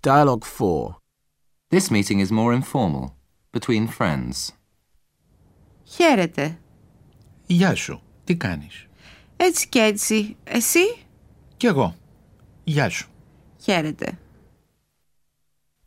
Dialogue 4. This meeting is more informal, between friends. Χαίρετε. Γεια σου. Τι κάνεις. Έτσι κι έτσι. Εσύ. Κι εγώ. Γεια σου. Χαίρετε.